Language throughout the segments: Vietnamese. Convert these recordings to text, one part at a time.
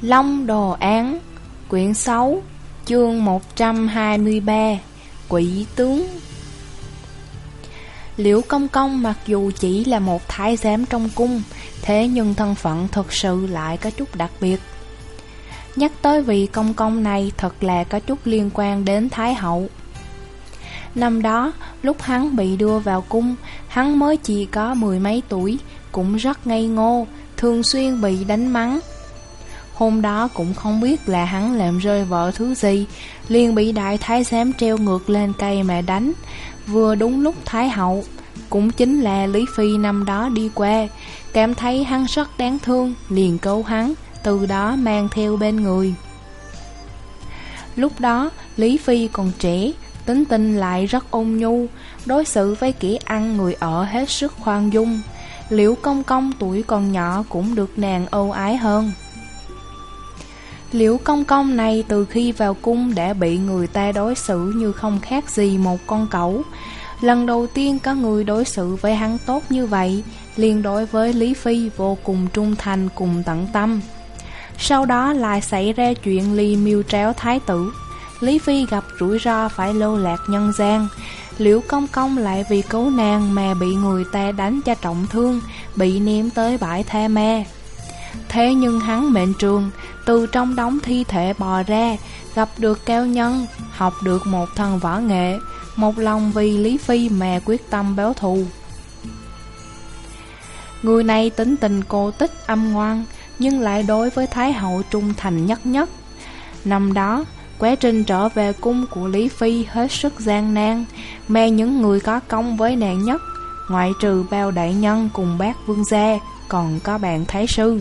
Long Đồ Án Quyển 6 Chương 123 Quỷ Tướng Liễu Công Công mặc dù chỉ là một thái giám trong cung Thế nhưng thân phận thực sự lại có chút đặc biệt Nhắc tới vị công công này thật là có chút liên quan đến Thái Hậu Năm đó, lúc hắn bị đưa vào cung, hắn mới chỉ có mười mấy tuổi, cũng rất ngây ngô, thường xuyên bị đánh mắng. Hôm đó cũng không biết là hắn làm rơi vợ thứ gì, liền bị đại thái giám treo ngược lên cây mà đánh, vừa đúng lúc thái hậu. Cũng chính là Lý Phi năm đó đi qua, cảm thấy hắn rất đáng thương, liền cứu hắn, từ đó mang theo bên người. Lúc đó, Lý Phi còn trẻ, tính tình lại rất ôn nhu, đối xử với kỹ ăn người ở hết sức khoan dung. Liễu công công tuổi còn nhỏ cũng được nàng âu ái hơn. Liễu công công này từ khi vào cung đã bị người ta đối xử như không khác gì một con cẩu. Lần đầu tiên có người đối xử với hắn tốt như vậy, liền đối với Lý Phi vô cùng trung thành cùng tận tâm. Sau đó lại xảy ra chuyện ly miêu tréo thái tử. Lý Phi gặp rủi ro phải lưu lạc nhân gian. Liễu công công lại vì cứu nàng mà bị người ta đánh cho trọng thương, bị ném tới bãi tha ma. Thế nhưng hắn mệnh trường, từ trong đống thi thể bò ra, gặp được cao nhân, học được một thần võ nghệ, một lòng vì Lý Phi mà quyết tâm báo thù. Người này tính tình cô tích âm ngoan, nhưng lại đối với Thái hậu trung thành nhất nhất. Năm đó, quá trình trở về cung của Lý Phi hết sức gian nan, mê những người có công với nàng nhất, ngoại trừ bao đại nhân cùng bác vương gia, còn có bạn Thái sư.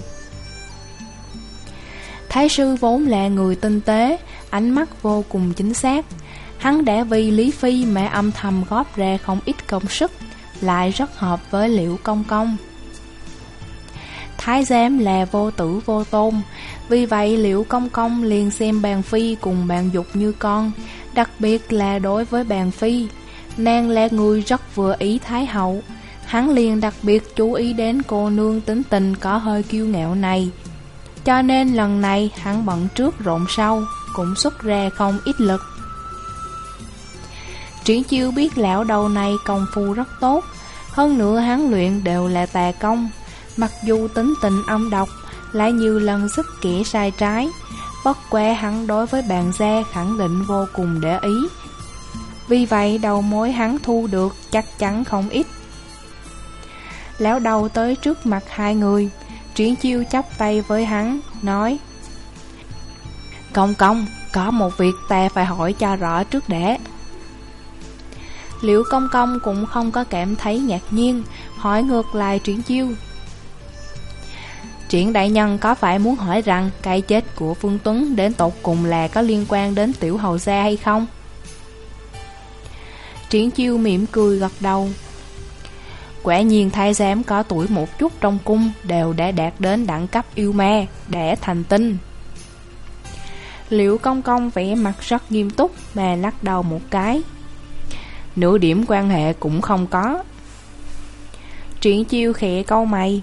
Thái sư vốn là người tinh tế, ánh mắt vô cùng chính xác. Hắn đã vì Lý Phi mà âm thầm góp ra không ít công sức, lại rất hợp với Liễu Công Công. Thái giám là vô tử vô tôn, vì vậy Liễu Công Công liền xem bàn Phi cùng bàn Dục như con, đặc biệt là đối với bàn Phi. Nàng là người rất vừa ý Thái Hậu, hắn liền đặc biệt chú ý đến cô nương tính tình có hơi kiêu ngạo này, cho nên lần này hắn bận trước rộn sau, Cũng xuất ra không ít lực. Triển chiêu biết lão đầu này công phu rất tốt, Hơn nữa hắn luyện đều là tà công. Mặc dù tính tình âm độc, Lại nhiều lần sức kỹ sai trái, Bất quê hắn đối với bàn gia khẳng định vô cùng để ý. Vì vậy đầu mối hắn thu được chắc chắn không ít. Lão đầu tới trước mặt hai người Triển chiêu chắp tay với hắn, nói Công công, có một việc ta phải hỏi cho rõ trước để Liệu công công cũng không có cảm thấy ngạc nhiên Hỏi ngược lại triển chiêu Triển đại nhân có phải muốn hỏi rằng cái chết của Phương Tuấn đến tột cùng là có liên quan đến tiểu hầu gia hay không? Triển chiêu mỉm cười gật đầu Quả nhiên thái giám có tuổi một chút trong cung đều đã đạt đến đẳng cấp yêu ma, để thành tinh. Liệu công công vẽ mặt rất nghiêm túc mà lắc đầu một cái. Nửa điểm quan hệ cũng không có. Triển chiêu khẽ câu mày.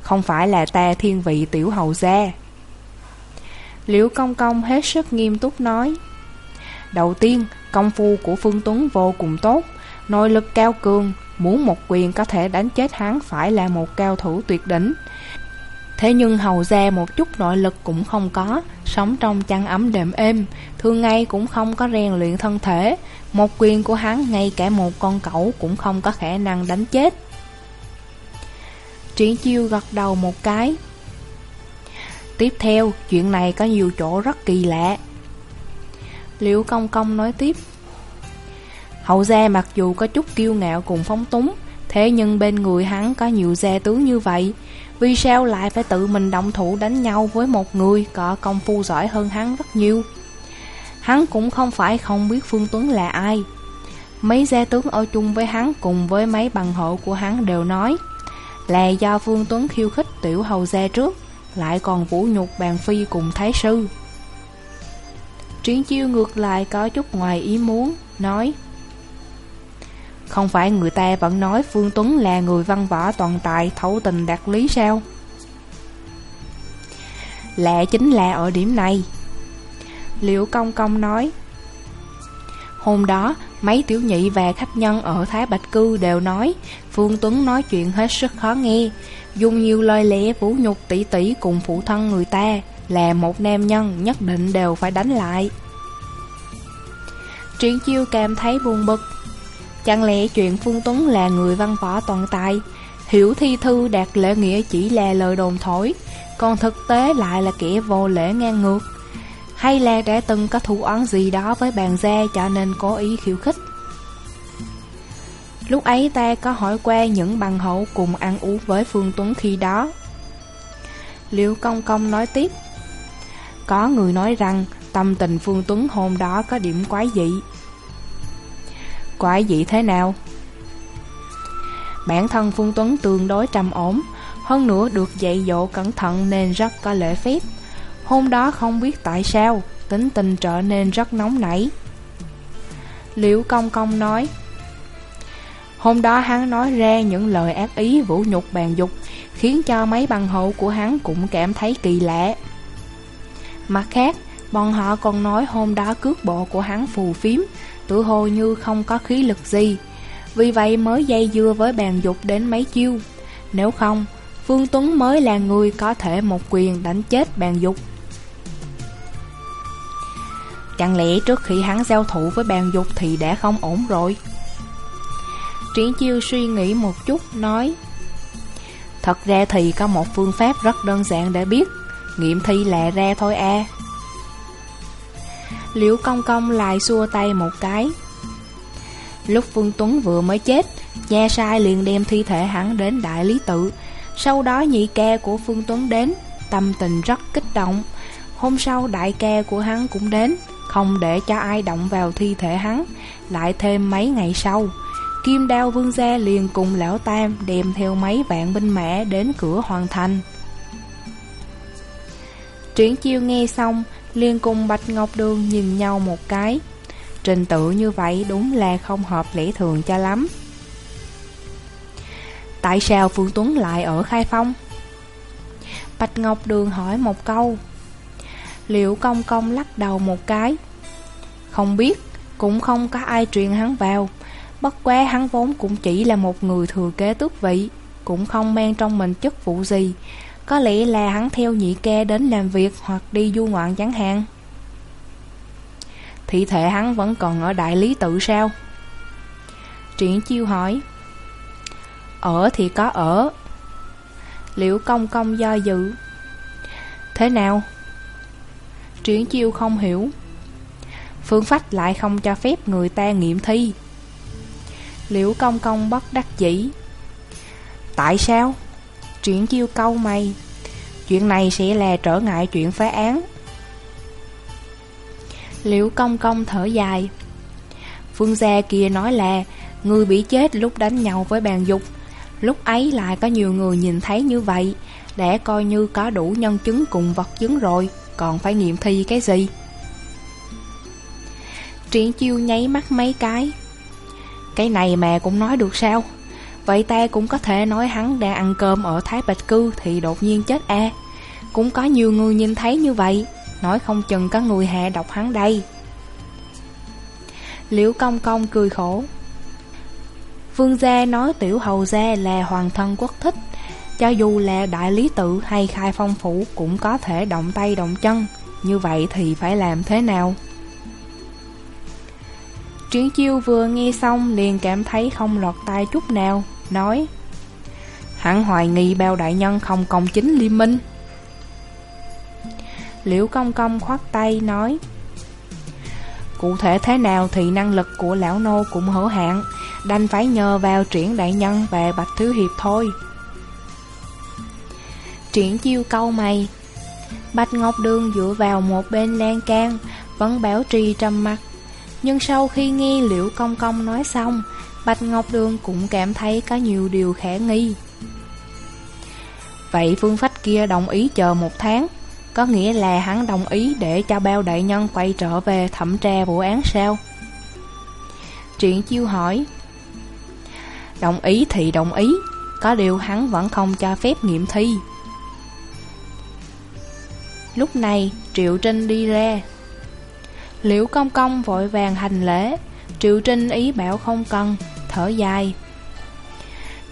Không phải là ta thiên vị tiểu hầu gia. Liễu công công hết sức nghiêm túc nói. Đầu tiên, công phu của Phương Tuấn vô cùng tốt, nội lực cao cường, Muốn một quyền có thể đánh chết hắn phải là một cao thủ tuyệt đỉnh. Thế nhưng hầu ra một chút nội lực cũng không có Sống trong chăn ấm đệm êm Thường ngày cũng không có rèn luyện thân thể. Một quyền của hắn ngay cả một con cẩu cũng không có khả năng đánh chết. Triển chiêu gật đầu một cái. Tiếp theo, chuyện này có nhiều chỗ rất kỳ lạ. Liễu công công nói tiếp. Hậu gia mặc dù có chút kiêu ngạo cùng phóng túng, Thế nhưng bên người hắn có nhiều gia tướng như vậy. Vì sao lại phải tự mình động thủ đánh nhau với một người có công phu giỏi hơn hắn rất nhiều? Hắn cũng không phải không biết Phương Tuấn là ai. Mấy gia tướng ở chung với hắn cùng với mấy bằng hộ của hắn đều nói, Là do Phương Tuấn khiêu khích tiểu hầu gia trước, Lại còn vũ nhục bàn phi cùng thái sư. Triển chiêu ngược lại có chút ngoài ý muốn, Nói không phải người ta vẫn nói Phương Tuấn là người văn võ toàn tài Thấu tình đạt lý sao? Lạ chính là ở điểm này. Liễu Công Công nói Hôm đó, mấy tiểu nhị và khách nhân ở Thái Bạch Cư đều nói Phương Tuấn nói chuyện hết sức khó nghe. Dùng nhiều lời lẽ vũ nhục tỷ tỷ cùng phụ thân người ta Là một nam nhân nhất định đều phải đánh lại. Triển chiêu cảm thấy buồn bực. Chẳng lẽ chuyện Phương Tuấn là người văn võ toàn tài? Hiểu thi thư đạt lễ nghĩa chỉ là lời đồn thổi, Còn thực tế lại là kẻ vô lễ ngang ngược. Hay là đã từng có thủ oán gì đó với bàn gia cho nên cố ý khiêu khích? Lúc ấy ta có hỏi qua những bằng hậu cùng ăn uống với Phương Tuấn khi đó. Liễu Công Công nói tiếp, Có người nói rằng tâm tình Phương Tuấn hôm đó có điểm quái dị. Quái dị thế nào? Bản thân Phương Tuấn tương đối trầm ổn Hơn nữa được dạy dỗ cẩn thận nên rất có lễ phép. Hôm đó không biết tại sao Tính tình trở nên rất nóng nảy. Liễu Công Công nói Hôm đó hắn nói ra những lời ác ý vũ nhục bàn dục Khiến cho mấy bằng hữu của hắn cũng cảm thấy kỳ lạ. Mặt khác, bọn họ còn nói hôm đó cước bộ của hắn phù phiếm Tự hồ như không có khí lực gì. Vì vậy mới dây dưa với bàn dục đến mấy chiêu. Nếu không, Phương Tuấn mới là người có thể một quyền đánh chết bàn dục. Chẳng lẽ trước khi hắn giao thủ với bàn dục thì đã không ổn rồi? Triển chiêu suy nghĩ một chút, nói Thật ra thì có một phương pháp rất đơn giản để biết. Nghiệm thi lẹ ra thôi a. Liễu công công lại xua tay một cái. Lúc Phương Tuấn vừa mới chết cha sai liền đem thi thể hắn đến Đại Lý Tự. Sau đó nhị ca của Phương Tuấn đến Tâm tình rất kích động. Hôm sau đại ca của hắn cũng đến Không để cho ai động vào thi thể hắn. Lại thêm mấy ngày sau Kim đao vương gia liền cùng lão tam đem theo mấy vạn binh mã đến cửa hoàn thành. Triển chiêu nghe xong, liền cùng Bạch Ngọc Đường nhìn nhau một cái. Trình tự như vậy đúng là không hợp lẽ thường cho lắm. Tại sao Phương Tuấn lại ở Khai Phong? Bạch Ngọc Đường hỏi một câu. Liệu công công lắc đầu một cái? Không biết, cũng không có ai truyền hắn vào. Bất quá hắn vốn cũng chỉ là một người thừa kế tước vị Cũng không mang trong mình chức vụ gì có lẽ là hắn theo nhị ca đến làm việc hoặc đi du ngoạn chẳng hạn. Thị thể hắn vẫn còn ở đại lý tự sao? Triển chiêu hỏi. Ở thì có ở. Liệu công công do dự? Thế nào? Triển chiêu không hiểu. Phương phách lại không cho phép người ta nghiệm thi. Liễu công công bất đắc dĩ? Tại sao? Chuyện chiêu câu mày. Chuyện này sẽ là trở ngại chuyện phá án. Liễu công công thở dài. Phương gia kia nói là, Người bị chết lúc đánh nhau với bàn dục. Lúc ấy lại có nhiều người nhìn thấy như vậy Để coi như có đủ nhân chứng cùng vật chứng rồi, Còn phải nghiệm thi cái gì? Triển chiêu nháy mắt mấy cái. Cái này mà cũng nói được sao? Vậy ta cũng có thể nói hắn đang ăn cơm ở Thái Bạch Cư Thì đột nhiên chết a Cũng có nhiều người nhìn thấy như vậy. Nói không chừng có người hạ độc hắn đây. Liễu công công cười khổ. Vương gia nói tiểu hầu gia là hoàng thân quốc thích. Cho dù là đại lý tự hay khai phong phủ Cũng có thể động tay động chân. Như vậy thì phải làm thế nào? Triển chiêu vừa nghe xong liền cảm thấy không lọt tai chút nào, nói. Hẳn hoài nghi bao đại nhân không công chính liên minh. Liễu công công khoát tay nói, Cụ thể thế nào thì năng lực của lão nô cũng hữu hạn, Đành phải nhờ vào triển đại nhân và bạch Thứ hiệp thôi. Triển chiêu câu mày, Bạch Ngọc Đường dựa vào một bên lan can, Vẫn bảo trì trầm mặt nhưng sau khi nghe Liễu Công Công nói xong Bạch Ngọc Đường cũng cảm thấy có nhiều điều khả nghi. Vậy phương phách kia đồng ý chờ một tháng, Có nghĩa là hắn đồng ý để cho bao đại nhân quay trở về thẩm tra vụ án sao? Triển chiêu hỏi. Đồng ý thì đồng ý, Có điều hắn vẫn không cho phép nghiệm thi. Lúc này, Triệu Trinh đi ra. Liễu công công vội vàng hành lễ, Triệu Trinh ý bảo không cần. Thở dài.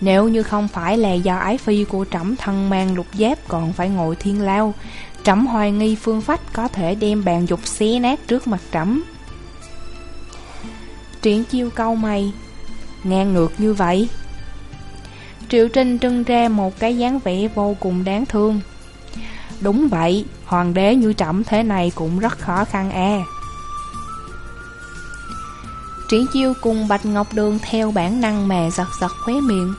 Nếu như không phải là do ái phi của trẫm thân mang lục giáp Còn phải ngồi thiên lao. Trẫm hoài nghi phương phách có thể đem bàn dục xé nát trước mặt trẫm. Triển chiêu câu mày Ngang ngược như vậy. Triệu Trinh trưng ra một cái dáng vẻ vô cùng đáng thương. Đúng vậy, hoàng đế như trẫm thế này cũng rất khó khăn e Triển chiêu cùng Bạch Ngọc Đường theo bản năng mà giật giật khóe miệng.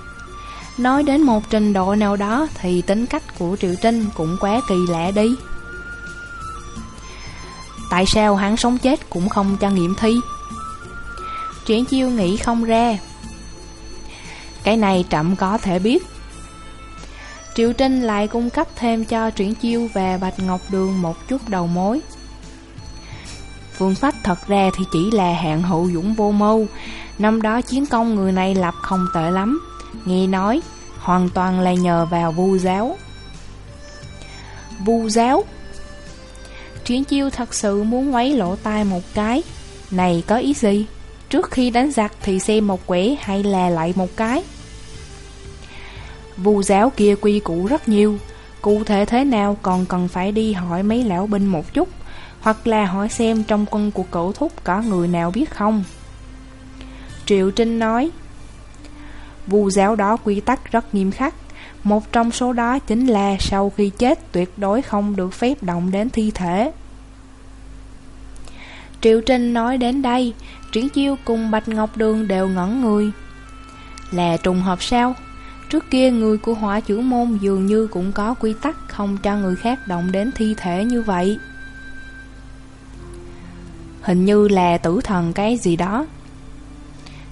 Nói đến một trình độ nào đó thì tính cách của Triệu Trinh cũng quá kỳ lạ đi. Tại sao hắn sống chết cũng không cho nghiệm thi? Triển chiêu nghĩ không ra. Cái này trậm có thể biết. Triệu Trinh lại cung cấp thêm cho Triển Chiêu và Bạch Ngọc Đường một chút đầu mối. Phương Phách thật ra thì chỉ là hạng hậu dũng vô mưu. Năm đó chiến công người này lập không tệ lắm. Nghe nói, hoàn toàn là nhờ vào vu giáo. Vu giáo Triển Chiêu thật sự muốn quấy lỗ tai một cái. Này có ý gì? Trước khi đánh giặc thì xem một quẻ hay là lại một cái? Vu giáo kia quy củ rất nhiều Cụ thể thế nào còn cần phải đi hỏi mấy lão binh một chút hoặc là hỏi xem trong quân của cậu thúc có người nào biết không Triệu Trinh nói, Vu giáo đó quy tắc rất nghiêm khắc Một trong số đó chính là sau khi chết tuyệt đối không được phép động đến thi thể Triệu Trinh nói đến đây, Triển Chiêu cùng Bạch Ngọc Đường đều ngẩn người Là trùng hợp sao? Trước kia người của hỏa chữ môn dường như cũng có quy tắc không cho người khác động đến thi thể như vậy. Hình như là tử thần cái gì đó.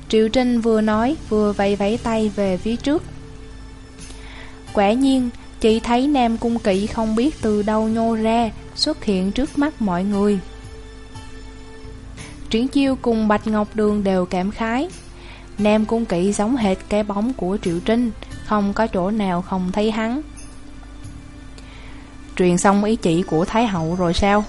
Triệu Trinh vừa nói vừa vẫy vẫy tay về phía trước. Quả nhiên, chị thấy Nam Cung Kỵ không biết từ đâu nhô ra, xuất hiện trước mắt mọi người. Triển Chiêu cùng Bạch Ngọc Đường đều cảm khái. Nam Cung Kỵ giống hệt cái bóng của Triệu Trinh, không có chỗ nào không thấy hắn Truyền xong ý chỉ của Thái Hậu rồi sao?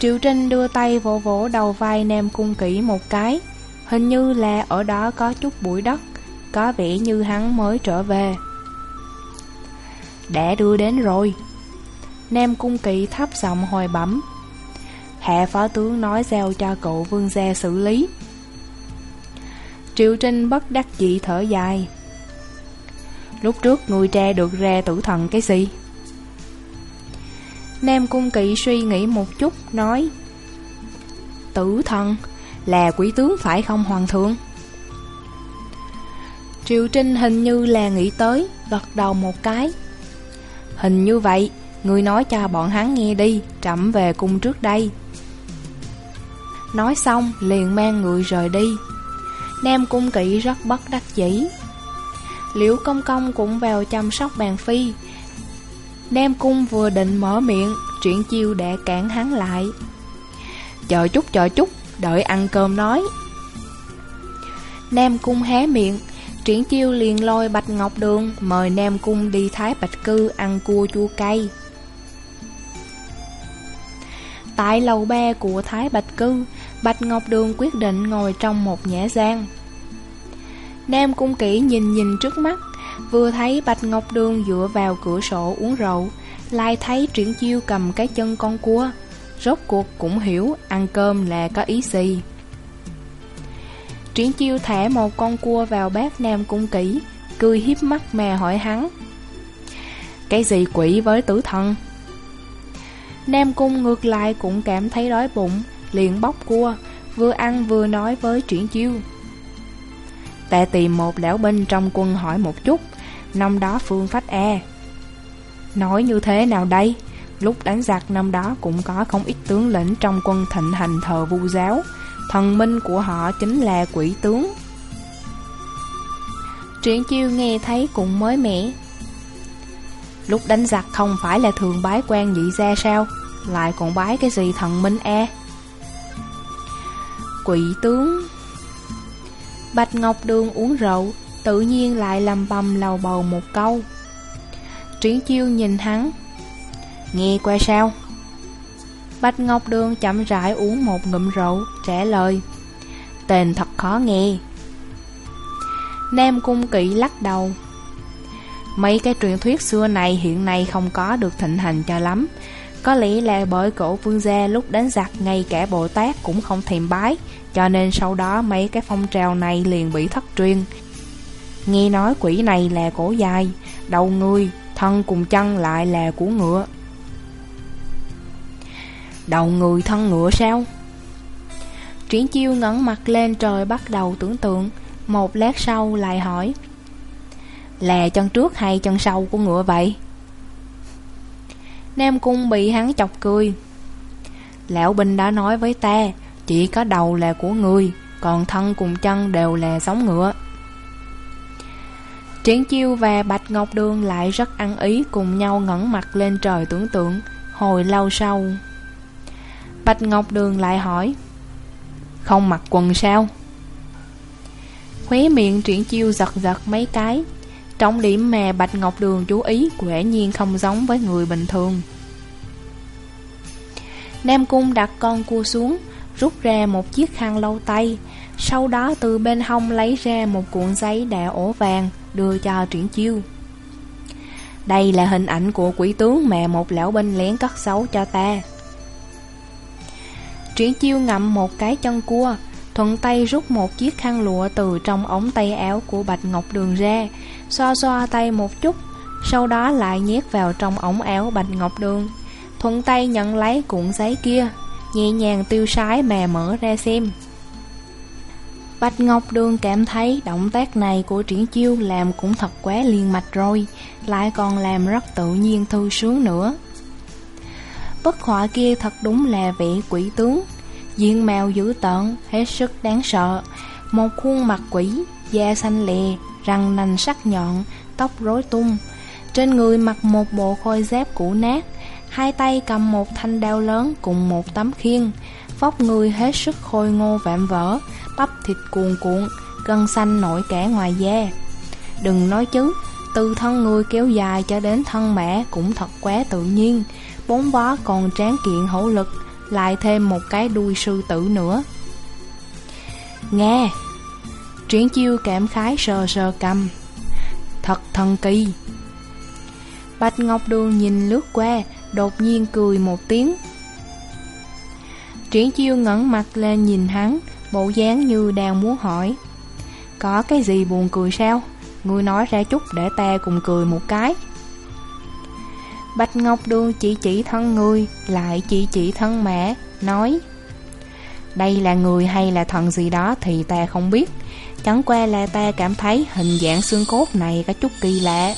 Triệu Trinh đưa tay vỗ vỗ đầu vai nem cung kỹ một cái. Hình như là ở đó có chút bụi đất, Có vẻ như hắn mới trở về. Đã đưa đến rồi. Nem cung kỵ thấp giọng hồi bẩm. Hạ phó tướng nói giao cho cậu vương gia xử lý. Triệu Trinh bất đắc dĩ thở dài. Lúc trước người tre được ra tử thần cái gì? Nam Cung Kỵ suy nghĩ một chút, nói, Tử thần, là quỷ tướng phải không, hoàng thượng? Triệu Trinh hình như là nghĩ tới, Gật đầu một cái. Hình như vậy, Người nói cho bọn hắn nghe đi, Trẫm về cung trước đây. Nói xong, liền mang người rời đi. Nam Cung Kỵ rất bất đắc dĩ. Liễu Công Công cũng vào chăm sóc bàn phi Nam Cung vừa định mở miệng Chuyện chiêu đã cản hắn lại. Chờ chút chờ chút, Đợi ăn cơm nói. Nam Cung hé miệng, Triển chiêu liền lôi Bạch Ngọc Đường Mời Nam Cung đi Thái Bạch Cư Ăn cua chua cay. Tại lầu ba của Thái Bạch Cư, Bạch Ngọc Đường quyết định ngồi trong một nhã gian. Nam Cung Kỷ nhìn nhìn trước mắt Vừa thấy Bạch Ngọc Đường dựa vào cửa sổ uống rượu, Lại thấy Triển Chiêu cầm cái chân con cua. Rốt cuộc cũng hiểu ăn cơm là có ý gì. Triển Chiêu thả một con cua vào bát Nam Cung Kỷ, Cười hiếp mắt mà hỏi hắn, Cái gì quỷ với tử thần? Nam Cung ngược lại cũng cảm thấy đói bụng, liền bóc cua, Vừa ăn vừa nói với Triển Chiêu Ta tìm một lão binh trong quân hỏi một chút. Năm đó Phương Phách E. Nói như thế nào đây? Lúc đánh giặc năm đó cũng có không ít tướng lĩnh trong quân thịnh hành thờ vu giáo. Thần minh của họ chính là quỷ tướng. Triển chiêu nghe thấy cũng mới mẻ. Lúc đánh giặc không phải là thường bái quan dị ra sao? Lại còn bái cái gì thần minh e? Quỷ tướng. Bạch Ngọc Đường uống rượu, Tự nhiên lại làm bầm lầu bầu một câu. Triển chiêu nhìn hắn. Nghe qua sao? Bạch Ngọc Đường chậm rãi uống một ngụm rượu, Trả lời. Tên thật khó nghe. Nam Cung Kỵ lắc đầu. Mấy cái truyền thuyết xưa này hiện nay không có được thịnh hành cho lắm. Có lẽ là bởi cổ vương gia lúc đánh giặc ngay cả Bồ Tát cũng không thèm bái Cho nên sau đó mấy cái phong trào này liền bị thất truyền Nghe nói quỷ này là cổ dài, đầu người, thân cùng chân lại là của ngựa Đầu người thân ngựa sao? Triển chiêu ngẩng mặt lên trời bắt đầu tưởng tượng Một lát sau lại hỏi Là chân trước hay chân sau của ngựa vậy? Nam Cung bị hắn chọc cười. Lão Binh đã nói với ta, Chỉ có đầu là của người, Còn thân cùng chân đều là giống ngựa. Triển chiêu và Bạch Ngọc Đường lại rất ăn ý Cùng nhau ngẩng mặt lên trời tưởng tượng, Hồi lâu sau. Bạch Ngọc Đường lại hỏi, Không mặc quần sao? Khóe miệng triển chiêu giật giật mấy cái. Trọng điểm mà Bạch Ngọc Đường chú ý Quả nhiên không giống với người bình thường. Nam Cung đặt con cua xuống, Rút ra một chiếc khăn lâu tay. Sau đó từ bên hông lấy ra một cuộn giấy đã ổ vàng, Đưa cho triển chiêu. Đây là hình ảnh của quỷ tướng mà một lão binh lén cất xấu cho ta. Triển chiêu ngậm một cái chân cua Thuận tay rút một chiếc khăn lụa từ trong ống tay áo của Bạch Ngọc Đường ra, Xoa xoa tay một chút, Sau đó lại nhét vào trong ống áo Bạch Ngọc Đường. Thuận tay nhận lấy cuộn giấy kia, Nhẹ nhàng tiêu sái mà mở ra xem. Bạch Ngọc Đường cảm thấy động tác này của triển chiêu làm cũng thật quá liền mạch rồi, Lại còn làm rất tự nhiên thư sướng nữa. Bức họa kia thật đúng là vị quỷ tướng. Diện mạo dữ tợn, hết sức đáng sợ. Một khuôn mặt quỷ, da xanh lè, răng nành sắc nhọn, tóc rối tung. Trên người mặc một bộ khôi dép cũ nát Hai tay cầm một thanh đao lớn cùng một tấm khiên. Vóc người hết sức khôi ngô vạm vỡ Bắp thịt cuồn cuộn, gân xanh nổi cả ngoài da. Đừng nói chứ, từ thân người kéo dài cho đến thân mẹ cũng thật quá tự nhiên. Bốn bó còn tráng kiện hữu lực lại thêm một cái đuôi sư tử nữa. Nghe, Triển chiêu cảm khái sờ sờ cầm. Thật thần kỳ. Bạch Ngọc Đường nhìn lướt qua, Đột nhiên cười một tiếng. Triển chiêu ngẩng mặt lên nhìn hắn, Bộ dáng như đang muốn hỏi, Có cái gì buồn cười sao? Ngươi nói ra chút để ta cùng cười một cái. Bạch Ngọc Đường chỉ chỉ thân người, Lại chỉ chỉ thân mẹ, Nói, Đây là người hay là thần gì đó Thì ta không biết. Chẳng qua là ta cảm thấy hình dạng xương cốt này có chút kỳ lạ.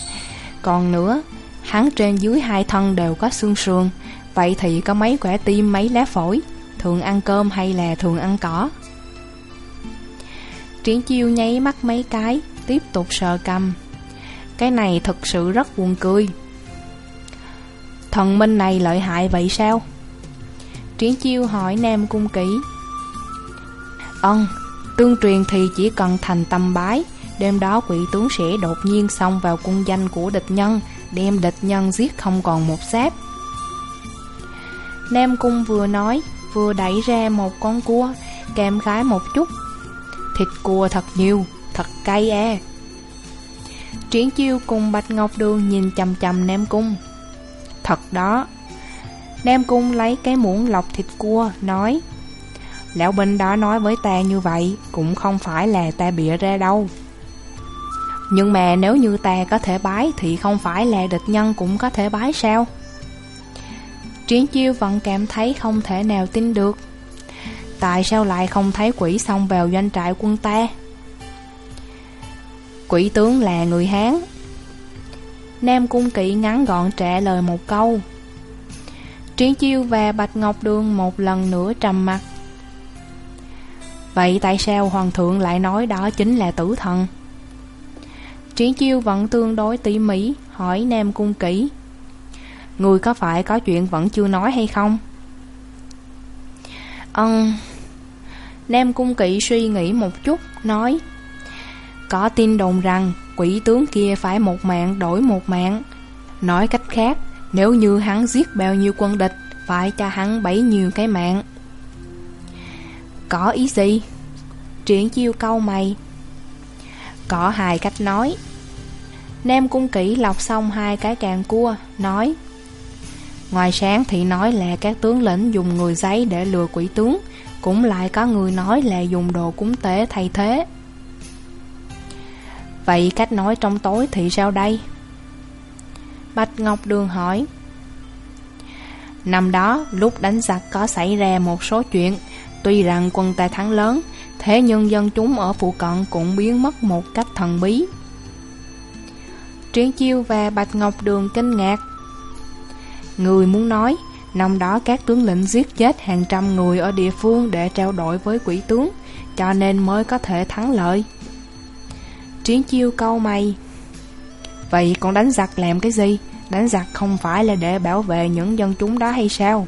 Còn nữa, Hắn trên dưới hai thân đều có xương sườn, Vậy thì có mấy quả tim, mấy lá phổi, Thường ăn cơm hay là thường ăn cỏ? Triển chiêu nháy mắt mấy cái, Tiếp tục sờ cầm. Cái này thật sự rất buồn cười. Thần minh này lợi hại vậy sao? Triển chiêu hỏi Nam Cung Kỷ. Ân, tương truyền thì chỉ cần thành tâm bái Đêm đó quỷ tướng sẽ đột nhiên xông vào cung danh của địch nhân Đem địch nhân giết không còn một xác. Nam Cung vừa nói Vừa đẩy ra một con cua Kèm khái một chút. Thịt cua thật nhiều Thật cay e. Triển chiêu cùng Bạch Ngọc Đường nhìn chầm chầm Nam Cung. Thật đó. Nam Cung lấy cái muỗng lọc thịt cua, Nói, Lão Binh đó nói với ta như vậy, Cũng không phải là ta bịa ra đâu. Nhưng mà nếu như ta có thể bái Thì không phải là địch nhân cũng có thể bái sao? Triển chiêu vẫn cảm thấy không thể nào tin được. Tại sao lại không thấy quỷ xông vào doanh trại quân ta? Quỷ tướng là người Hán Nam Cung Kỵ ngắn gọn trả lời một câu Triển Chiêu và Bạch Ngọc Đường một lần nữa trầm mặt Vậy tại sao Hoàng thượng lại nói đó chính là tử thần? Triển Chiêu vẫn tương đối tỉ mỉ, hỏi Nam Cung Kỵ Người có phải có chuyện vẫn chưa nói hay không? Ân Nam Cung Kỵ suy nghĩ một chút, Nói, Có tin đồn rằng quỷ tướng kia phải một mạng, đổi một mạng. Nói cách khác, Nếu như hắn giết bao nhiêu quân địch, Phải cho hắn bấy nhiêu cái mạng. Có ý gì? Triển chiêu câu mày. Có hai cách nói. Nem cung kỹ lọc xong hai cái càng cua, Nói, Ngoài sáng thì nói là các tướng lĩnh dùng người giấy để lừa quỷ tướng, Cũng lại có người nói là dùng đồ cúng tế thay thế. Vậy cách nói trong tối thì sao đây? Bạch Ngọc Đường hỏi. Năm đó, lúc đánh giặc có xảy ra một số chuyện, Tuy rằng quân ta thắng lớn, Thế nhưng dân chúng ở phụ cận cũng biến mất một cách thần bí. Triển Chiêu và Bạch Ngọc Đường kinh ngạc. Người muốn nói, Năm đó các tướng lĩnh giết chết hàng trăm người ở địa phương để trao đổi với quỷ tướng, Cho nên mới có thể thắng lợi. Triển chiêu câu mày. Vậy còn đánh giặc làm cái gì? Đánh giặc không phải là để bảo vệ những dân chúng đó hay sao?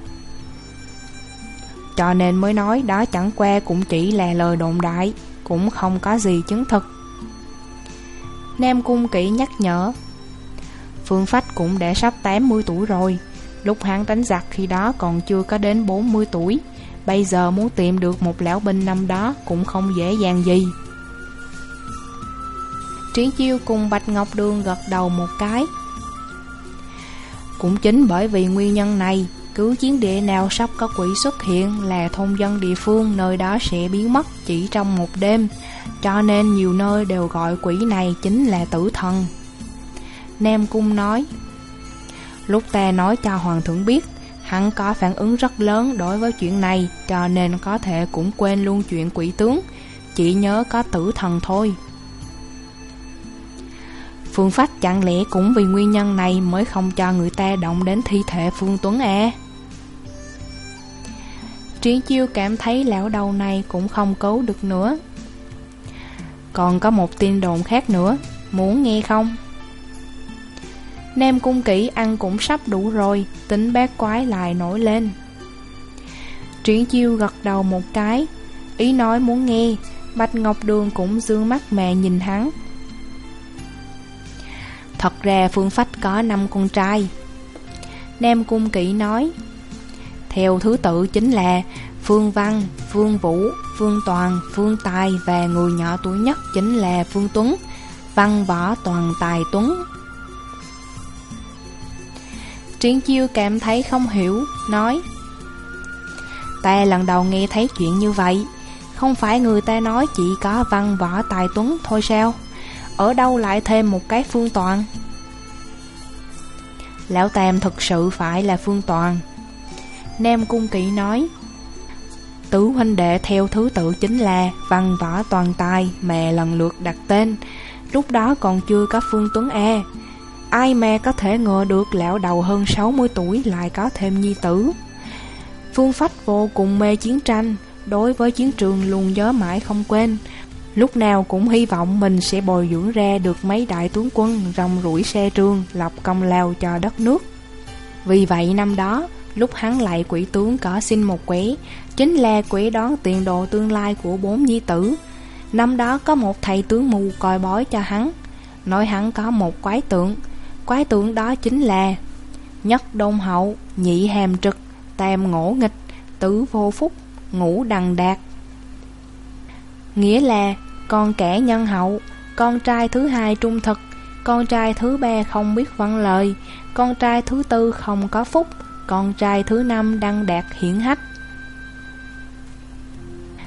Cho nên mới nói đó chẳng qua cũng chỉ là lời đồn đại, Cũng không có gì chứng thực. Nam Cung Kỷ nhắc nhở, Phương Phách cũng đã sắp 80 tuổi rồi. Lúc hắn đánh giặc khi đó còn chưa có đến 40 tuổi. Bây giờ muốn tìm được một lão binh năm đó cũng không dễ dàng gì. Triển chiêu cùng Bạch Ngọc Đường gật đầu một cái. Cũng chính bởi vì nguyên nhân này, Cứ chiến địa nào sắp có quỷ xuất hiện Là thôn dân địa phương nơi đó sẽ biến mất chỉ trong một đêm. Cho nên nhiều nơi đều gọi quỷ này chính là tử thần. Nam Cung nói, Lúc ta nói cho Hoàng thượng biết, Hắn có phản ứng rất lớn đối với chuyện này, Cho nên có thể cũng quên luôn chuyện quỷ tướng, Chỉ nhớ có tử thần thôi. Phương Phách chẳng lẽ cũng vì nguyên nhân này Mới không cho người ta động đến thi thể Phương Tuấn à. Triển chiêu cảm thấy lão đầu này cũng không cứu được nữa. Còn có một tin đồn khác nữa, Muốn nghe không? Nam cung kỹ ăn cũng sắp đủ rồi, Tính bát quái lại nổi lên. Triển chiêu gật đầu một cái, Ý nói muốn nghe, Bạch Ngọc Đường cũng dương mắt mẹ nhìn hắn. Thật ra Phương Phách có năm con trai. Nam cung Kỵ nói Theo thứ tự chính là Phương Văn, Phương Vũ, Phương Toàn, Phương Tài Và người nhỏ tuổi nhất chính là Phương Tuấn Văn Võ Toàn Tài Tuấn. Triển chiêu cảm thấy không hiểu Nói Ta lần đầu nghe thấy chuyện như vậy Không phải người ta nói chỉ có văn võ tài tuấn thôi sao? Ở đâu lại thêm một cái phương toàn? Lão Tam thực sự phải là phương toàn. Nam Cung Kỵ nói, Tứ huynh đệ theo thứ tự chính là Văn võ toàn tài, Mẹ lần lượt đặt tên. Lúc đó còn chưa có Phương Tuấn E Ai mà có thể ngờ được lão đầu hơn 60 tuổi lại có thêm nhi tử? Phương Phách vô cùng mê chiến tranh, Đối với chiến trường luôn nhớ mãi không quên. Lúc nào cũng hy vọng mình sẽ bồi dưỡng ra được mấy đại tướng quân rong rủi xe trương lập công lao cho đất nước. Vì vậy năm đó lúc hắn lại quỷ tướng có xin một quẻ Chính là quẻ đón tiền đồ tương lai của bốn nhi tử. Năm đó có một thầy tướng mù coi bói cho hắn Nói hắn có một quái tượng. Quái tượng đó chính là Nhất đông hậu, nhị hàm trực, tam ngỗ nghịch, tứ vô phúc, ngũ đằng đạt. Nghĩa là con kẻ nhân hậu, con trai thứ hai trung thực, con trai thứ ba không biết văn lời, con trai thứ tư không có phúc, con trai thứ năm đăng đạt hiển hách.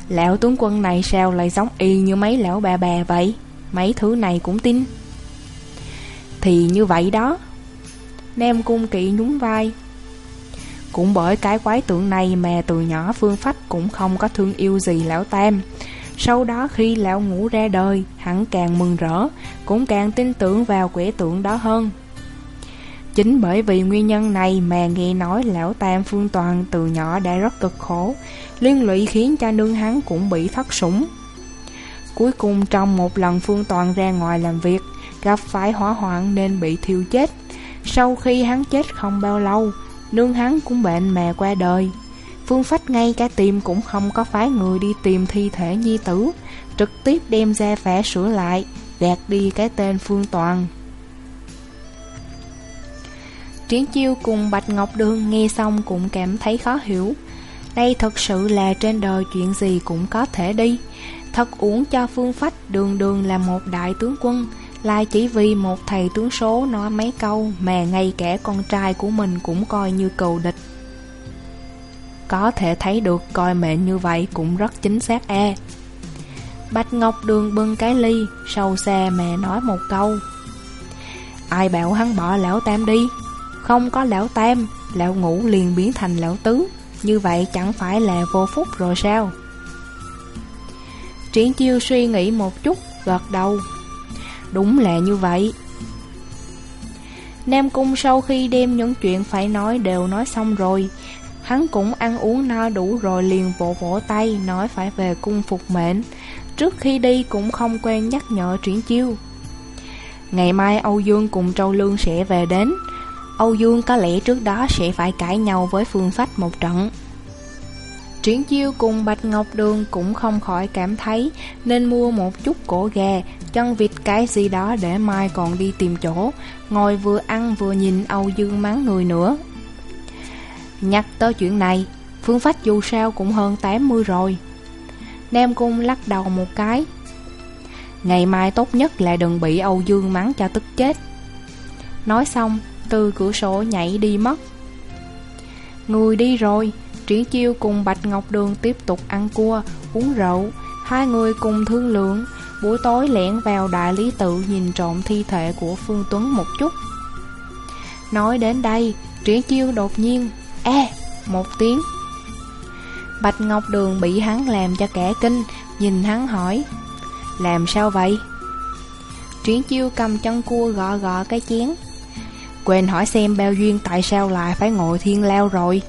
Lão tướng quân này sao lại giống y như mấy lão bà bà vậy? Mấy thứ này cũng tin. Thì như vậy đó Nem cung kỵ nhún vai Cũng bởi cái quái tượng này mà từ nhỏ Phương Phách cũng không có thương yêu gì lão Tam sau đó khi lão ngủ ra đời Hắn càng mừng rỡ Cũng càng tin tưởng vào quẻ tượng đó hơn Chính bởi vì nguyên nhân này mà nghe nói lão Tam Phương Toàn từ nhỏ đã rất cực khổ Liên lụy khiến cho nương hắn cũng bị thất sủng Cuối cùng trong một lần Phương Toàn ra ngoài làm việc gặp phải hỏa hoạn nên bị thiêu chết. Sau khi hắn chết không bao lâu, nương hắn cũng bệnh mà qua đời. Phương Phách ngay cả tìm cũng không có phái người đi tìm thi thể nhi tử, trực tiếp đem ra vẽ sửa lại, gạt đi cái tên Phương Toàn. Triển chiêu cùng Bạch Ngọc Đường nghe xong cũng cảm thấy khó hiểu. Đây thật sự là trên đời chuyện gì cũng có thể đi. Thật uổng cho phương phách đường đường là một đại tướng quân. Lại chỉ vì một thầy tướng số nói mấy câu Mà ngay cả con trai của mình cũng coi như cầu địch. Có thể thấy được coi mệnh như vậy cũng rất chính xác e. Bạch Ngọc Đường bưng cái ly, Sâu xa mẹ nói một câu. Ai bảo hắn bỏ lão tam đi? Không có lão tam, Lão ngũ liền biến thành lão tứ. Như vậy chẳng phải là vô phúc rồi sao? Triển chiêu suy nghĩ một chút, Gật đầu. Đúng là như vậy. Nam Cung sau khi đem những chuyện phải nói đều nói xong rồi Hắn cũng ăn uống no đủ rồi liền vỗ vỗ tay Nói phải về cung phục mệnh. Trước khi đi cũng không quen nhắc nhở Triển Chiêu. Ngày mai Âu Dương cùng Châu Lương sẽ về đến. Âu Dương có lẽ trước đó sẽ phải cãi nhau với Phương Phách một trận. Triển Chiêu cùng Bạch Ngọc Đường cũng không khỏi cảm thấy Nên mua một chút cổ gà, chân vịt cái gì đó để mai còn đi tìm chỗ Ngồi vừa ăn vừa nhìn Âu Dương mắng người nữa. Nhắc tới chuyện này, Phương Phách dù sao cũng hơn 80 rồi. Nam Cung lắc đầu một cái. Ngày mai tốt nhất là đừng bị Âu Dương mắng cho tức chết. Nói xong, Từ cửa sổ nhảy đi mất. Người đi rồi Triển chiêu cùng Bạch Ngọc Đường tiếp tục ăn cua, Uống rượu. Hai người cùng thương lượng. Buổi tối lẻn vào đại lý tự Nhìn trộm thi thể của Phương Tuấn một chút. Nói đến đây Triển chiêu đột nhiên E Một tiếng. Bạch Ngọc Đường bị hắn làm cho kẻ kinh, Nhìn hắn hỏi, Làm sao vậy? Triển chiêu cầm chân cua gọ gọ cái chén, Quên hỏi xem bao duyên tại sao lại phải ngồi thiên lao rồi.